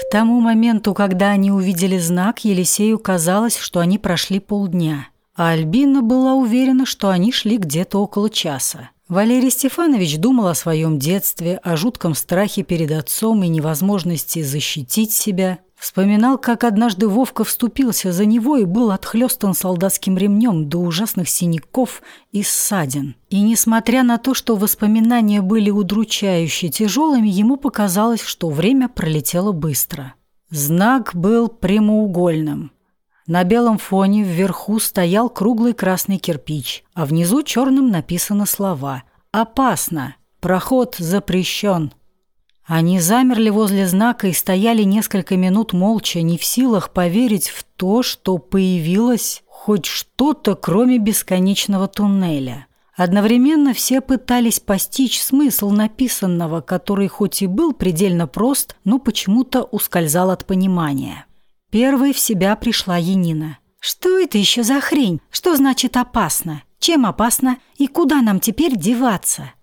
К тому моменту, когда они увидели знак, Елисею казалось, что они прошли полдня, а Альбина была уверена, что они шли где-то около часа. Валерий Стефанович думал о своем детстве, о жутком страхе перед отцом и невозможности защитить себя. Вспоминал, как однажды Вовка вступился за него и был отхлестан солдатским ремнем до ужасных синяков и ссадин. И несмотря на то, что воспоминания были удручающе тяжелыми, ему показалось, что время пролетело быстро. Знак был прямоугольным. На белом фоне вверху стоял круглый красный кирпич, а внизу черным написано слова «Опасно! Проход запрещен!». Они замерли возле знака и стояли несколько минут молча, не в силах поверить в то, что появилось хоть что-то, кроме бесконечного туннеля. Одновременно все пытались постичь смысл написанного, который хоть и был предельно прост, но почему-то ускользал от понимания. Первой в себя пришла Янина. «Что это еще за хрень? Что значит опасно? Чем опасно? И куда нам теперь деваться?»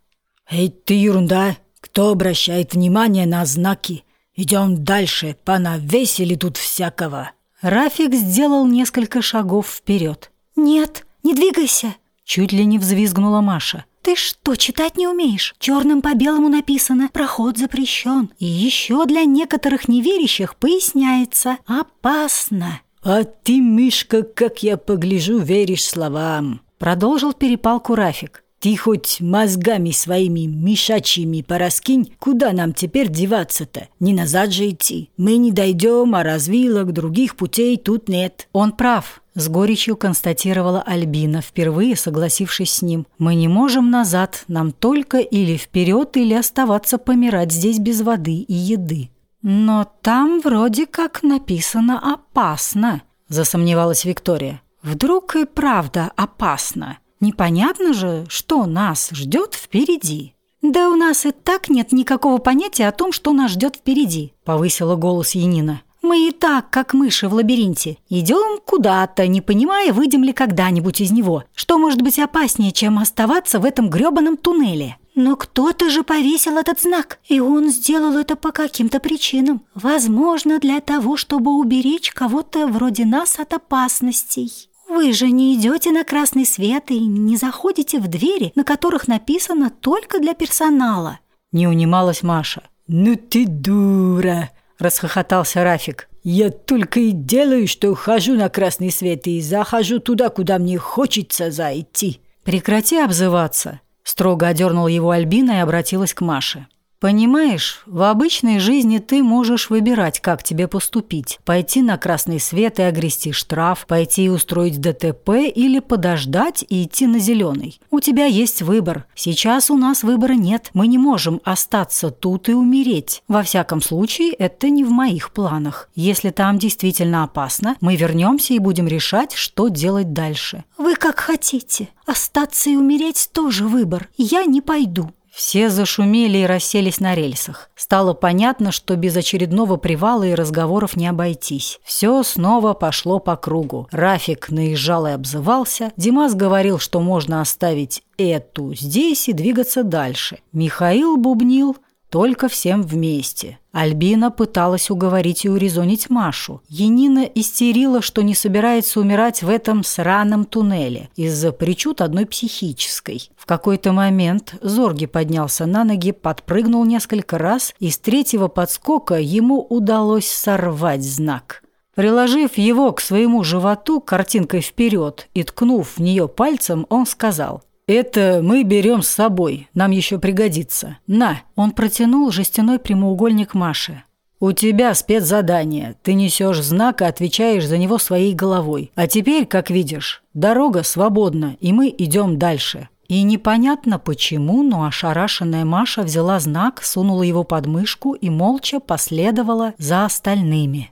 «Эй, ты ерунда! Кто обращает внимание на знаки? Идем дальше, понавесили тут всякого!» Рафик сделал несколько шагов вперед. «Нет, не двигайся!» Чуть ли не взвизгнула Маша. «Ты что, читать не умеешь? Черным по белому написано «Проход запрещен». И еще для некоторых неверящих поясняется «Опасно». «А ты, Мишка, как я погляжу, веришь словам!» Продолжил перепалку Рафик. «Ты хоть мозгами своими мишачьими пораскинь, куда нам теперь деваться-то? Не назад же идти. Мы не дойдем, а развилок, других путей тут нет». Он прав. С горечью констатировала Альбина, впервые согласившись с ним. «Мы не можем назад, нам только или вперед, или оставаться помирать здесь без воды и еды». «Но там вроде как написано «опасно», – засомневалась Виктория. «Вдруг и правда опасно? Непонятно же, что нас ждет впереди». «Да у нас и так нет никакого понятия о том, что нас ждет впереди», – повысила голос Янина. Мы и так, как мыши в лабиринте. Идем куда-то, не понимая, выйдем ли когда-нибудь из него. Что может быть опаснее, чем оставаться в этом грёбаном туннеле? Но кто-то же повесил этот знак, и он сделал это по каким-то причинам. Возможно, для того, чтобы уберечь кого-то вроде нас от опасностей. Вы же не идете на красный свет и не заходите в двери, на которых написано только для персонала. Не унималась Маша. «Ну ты дура!» – расхохотался Рафик. «Я только и делаю, что хожу на красный свет и захожу туда, куда мне хочется зайти». «Прекрати обзываться», – строго одернул его Альбина и обратилась к Маше. Понимаешь, в обычной жизни ты можешь выбирать, как тебе поступить. Пойти на красный свет и огрести штраф, пойти и устроить ДТП или подождать и идти на зеленый. У тебя есть выбор. Сейчас у нас выбора нет. Мы не можем остаться тут и умереть. Во всяком случае, это не в моих планах. Если там действительно опасно, мы вернемся и будем решать, что делать дальше. Вы как хотите. Остаться и умереть тоже выбор. Я не пойду. Все зашумели и расселись на рельсах. Стало понятно, что без очередного привала и разговоров не обойтись. Все снова пошло по кругу. Рафик наезжал и обзывался. Димас говорил, что можно оставить эту здесь и двигаться дальше. Михаил бубнил только всем вместе. Альбина пыталась уговорить и урезонить Машу. Енина истерила, что не собирается умирать в этом сраном туннеле из-за причуд одной психической. В какой-то момент Зорги поднялся на ноги, подпрыгнул несколько раз, и с третьего подскока ему удалось сорвать знак. Приложив его к своему животу картинкой вперед и ткнув в нее пальцем, он сказал «Это мы берем с собой, нам еще пригодится. На!» Он протянул жестяной прямоугольник Маше. «У тебя спецзадание. Ты несешь знак и отвечаешь за него своей головой. А теперь, как видишь, дорога свободна, и мы идем дальше». И непонятно почему, но ошарашенная Маша взяла знак, сунула его под мышку и молча последовала за остальными.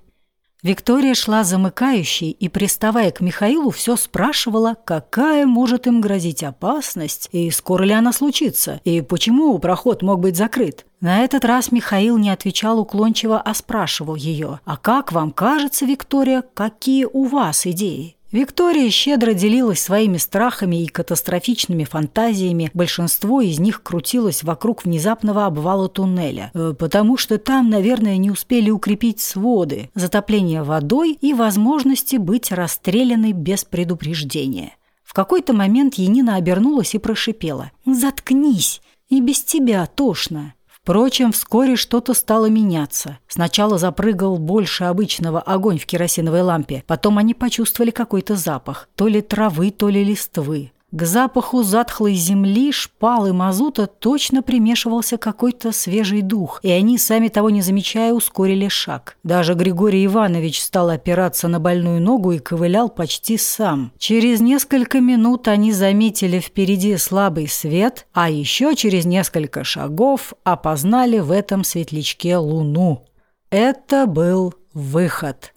Виктория шла замыкающей и, приставая к Михаилу, все спрашивала, какая может им грозить опасность и скоро ли она случится, и почему проход мог быть закрыт. На этот раз Михаил не отвечал уклончиво, а спрашивал ее, «А как вам кажется, Виктория, какие у вас идеи?» Виктория щедро делилась своими страхами и катастрофичными фантазиями. Большинство из них крутилось вокруг внезапного обвала туннеля, э, потому что там, наверное, не успели укрепить своды, затопление водой и возможности быть расстрелянной без предупреждения. В какой-то момент Енина обернулась и прошипела. «Заткнись! И без тебя тошно!» Впрочем, вскоре что-то стало меняться. Сначала запрыгал больше обычного огонь в керосиновой лампе, потом они почувствовали какой-то запах, то ли травы, то ли листвы. К запаху затхлой земли, шпал и мазута точно примешивался какой-то свежий дух, и они, сами того не замечая, ускорили шаг. Даже Григорий Иванович стал опираться на больную ногу и ковылял почти сам. Через несколько минут они заметили впереди слабый свет, а еще через несколько шагов опознали в этом светлячке луну. Это был выход.